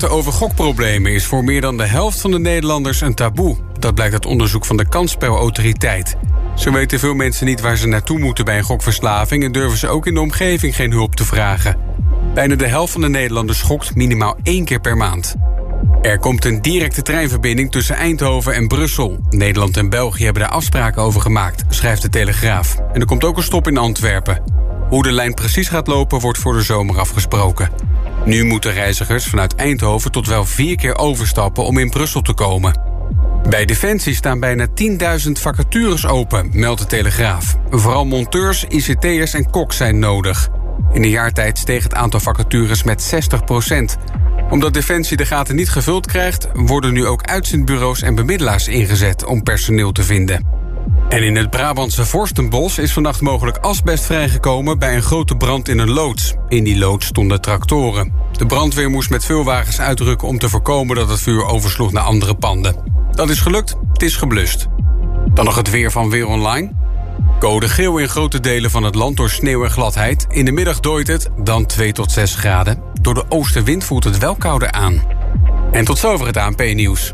Praten over gokproblemen is voor meer dan de helft van de Nederlanders een taboe. Dat blijkt uit onderzoek van de Kansspelautoriteit. Zo weten veel mensen niet waar ze naartoe moeten bij een gokverslaving... en durven ze ook in de omgeving geen hulp te vragen. Bijna de helft van de Nederlanders gokt minimaal één keer per maand. Er komt een directe treinverbinding tussen Eindhoven en Brussel. Nederland en België hebben daar afspraken over gemaakt, schrijft de Telegraaf. En er komt ook een stop in Antwerpen. Hoe de lijn precies gaat lopen wordt voor de zomer afgesproken. Nu moeten reizigers vanuit Eindhoven tot wel vier keer overstappen om in Brussel te komen. Bij Defensie staan bijna 10.000 vacatures open, meldt de Telegraaf. Vooral monteurs, ICT'ers en koks zijn nodig. In een jaar tijd steeg het aantal vacatures met 60% Omdat Defensie de gaten niet gevuld krijgt... worden nu ook uitzendbureaus en bemiddelaars ingezet om personeel te vinden. En in het Brabantse Vorstenbos is vannacht mogelijk asbest vrijgekomen bij een grote brand in een loods. In die loods stonden tractoren. De brandweer moest met veel wagens uitrukken om te voorkomen dat het vuur oversloeg naar andere panden. Dat is gelukt, het is geblust. Dan nog het weer van Weer Online. Code geel in grote delen van het land door sneeuw en gladheid. In de middag dooit het, dan 2 tot 6 graden. Door de oostenwind voelt het wel kouder aan. En tot zover het ANP-nieuws.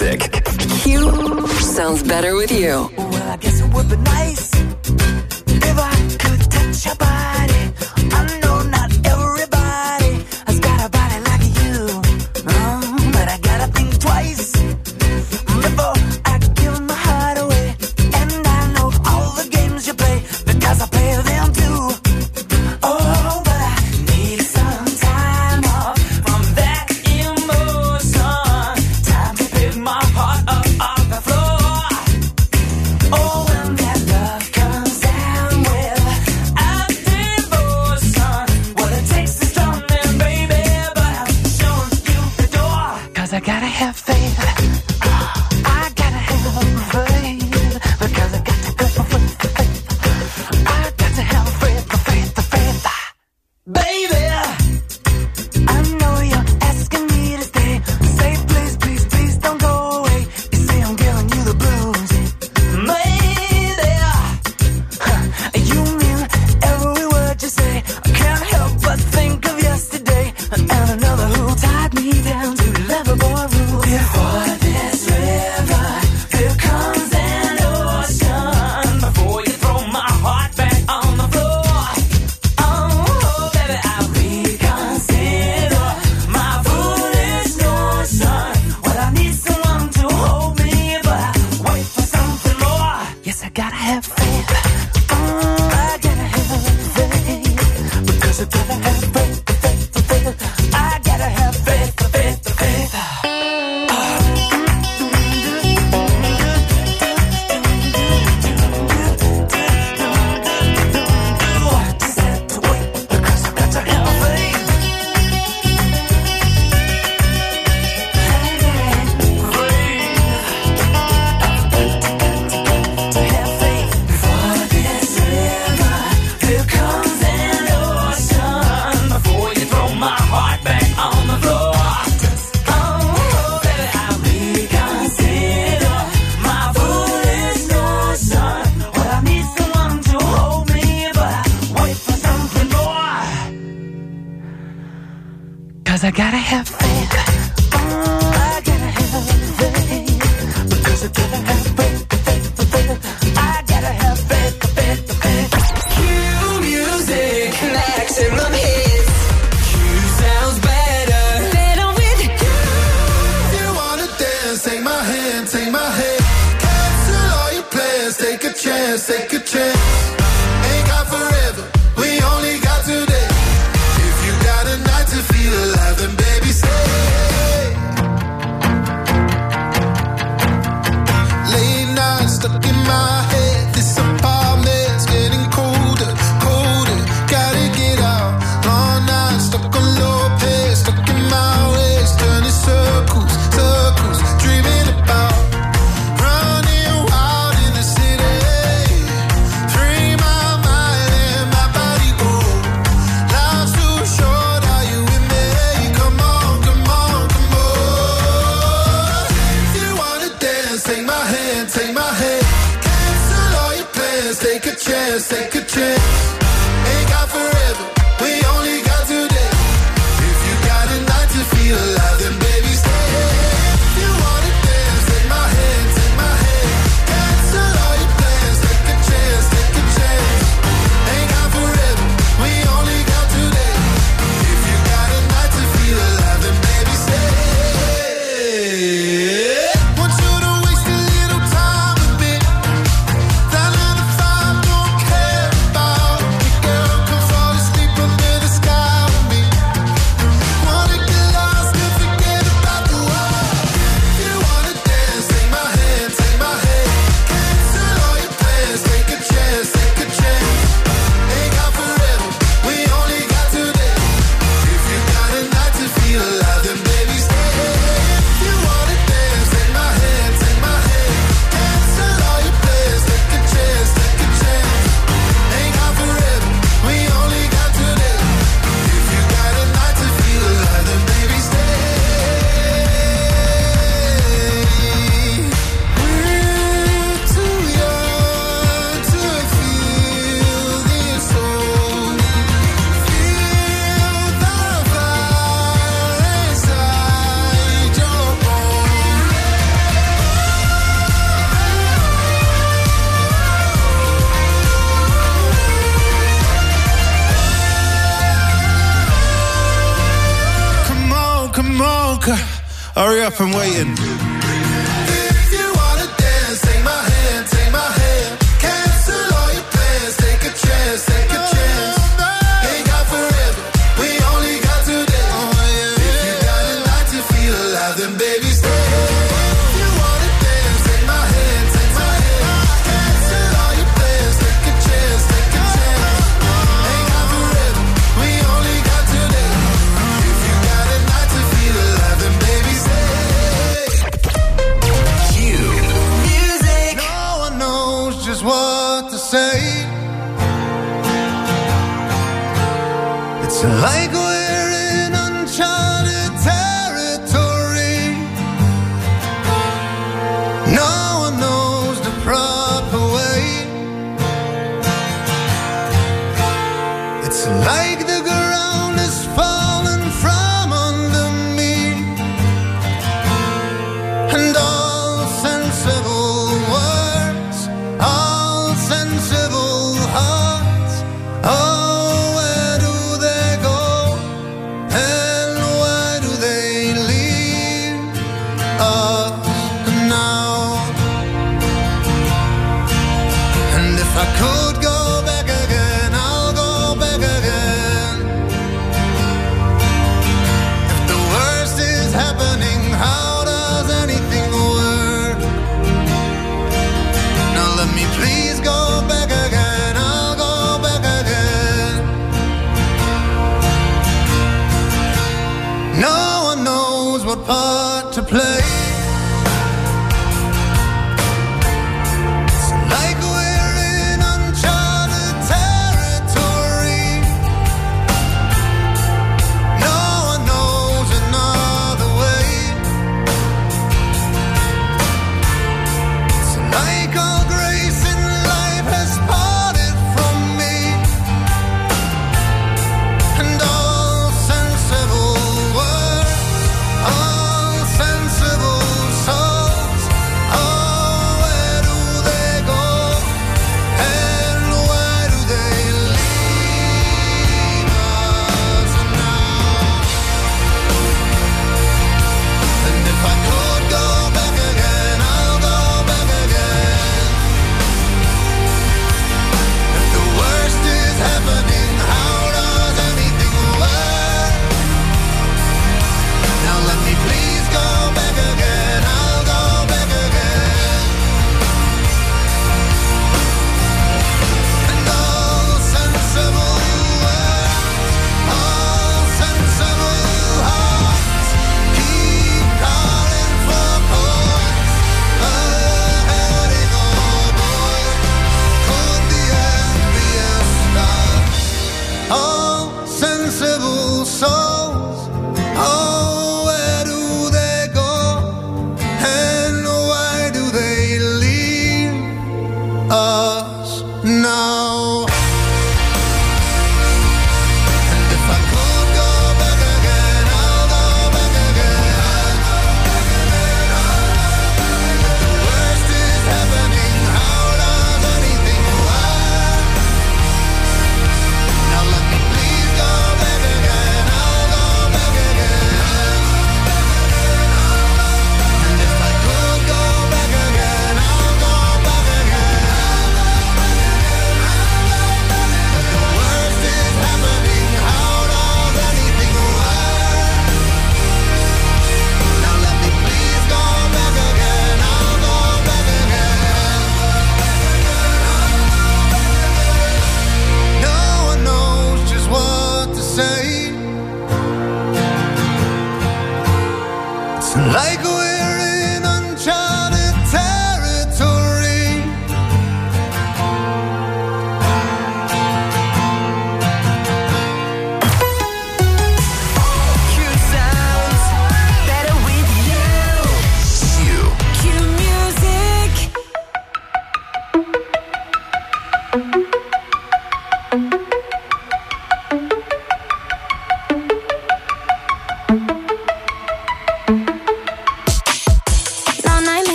Music. Q sounds better with you. Well,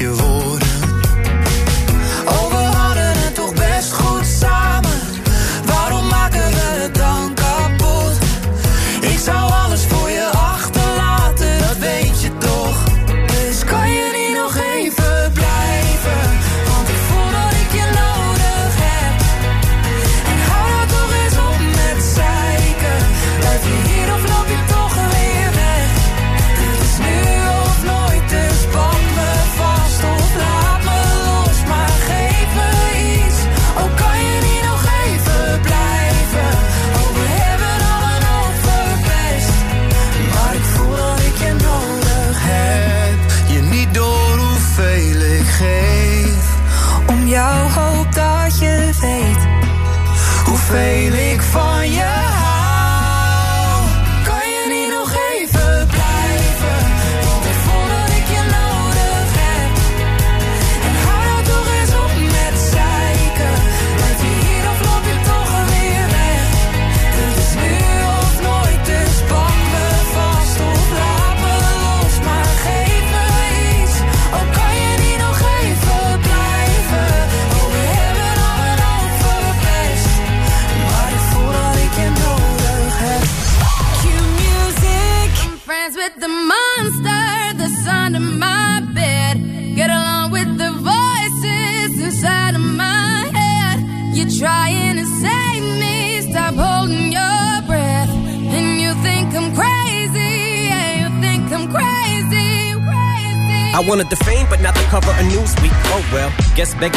je.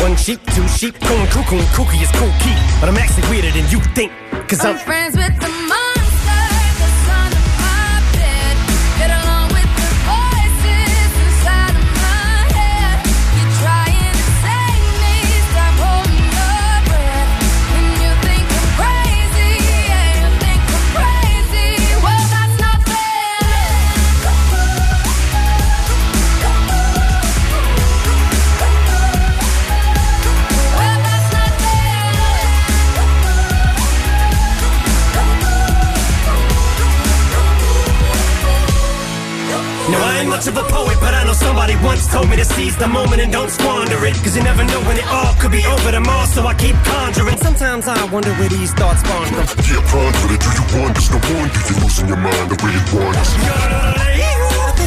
One sheep, two sheep, going cuckoo and kooky is cool key. But I'm actually weirder than you think. Cause I'm I'm friends with the the moment and don't squander it. Cause you never know when it all could be over tomorrow, so I keep conjuring. Sometimes I wonder where these thoughts spawn from. Yeah, ponder it. Do you wonder? No wonder you're losing your mind the way it wanders.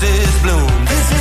roses bloom. This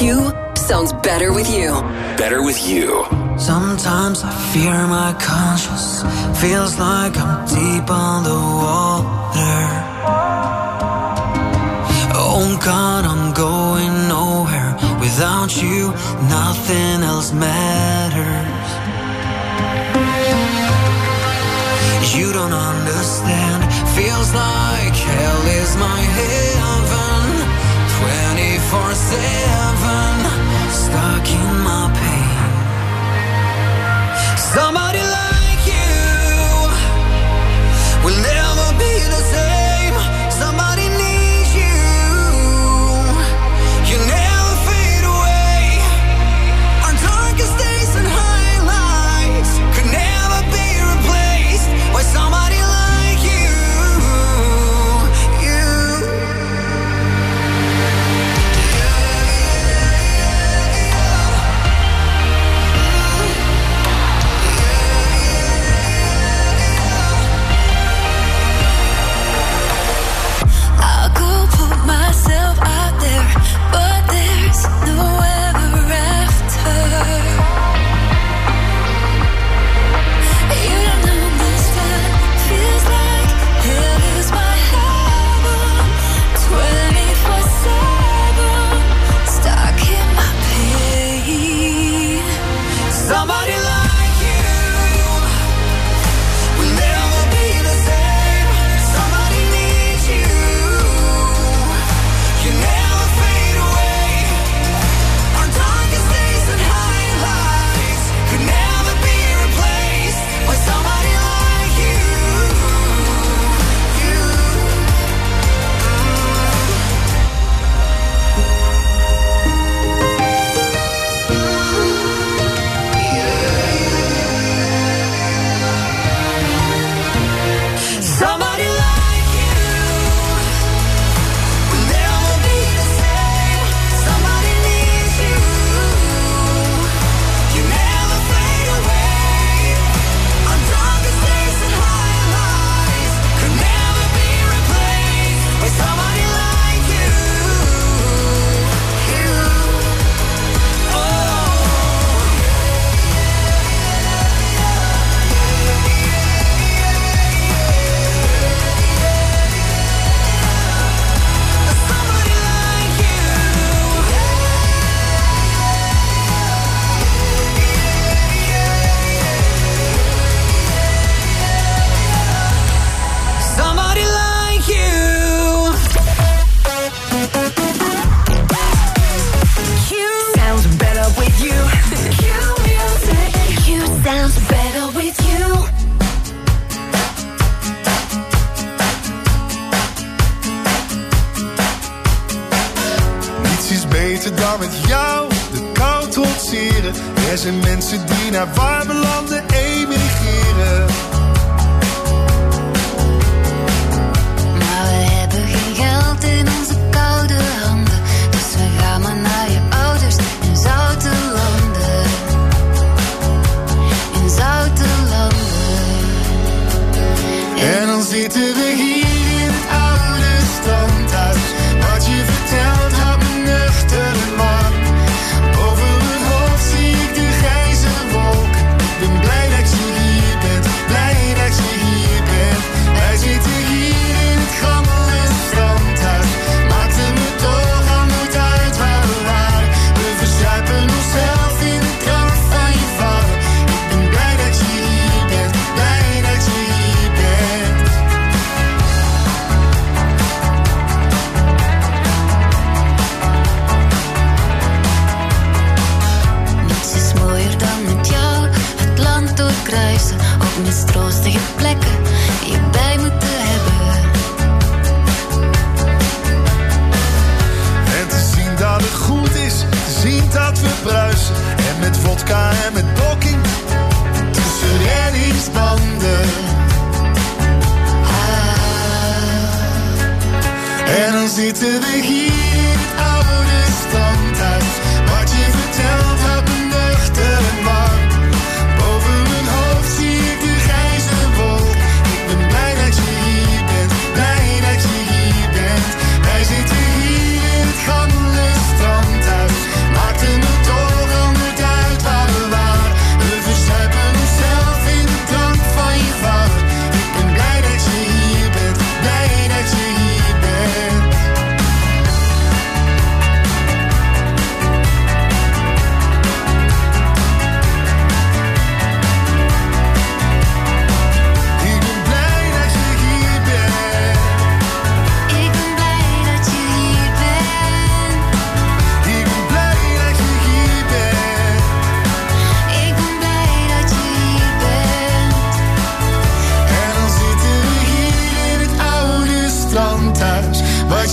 You sounds better with you. Better with you. Sometimes I fear my conscience. Feels like I'm deep on the water. Oh God, I'm going nowhere. Without you, nothing else matters. You don't understand. Feels like hell is my heaven. 24-7 Stuck in my pain. Somebody like you Will never be the same.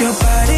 your body.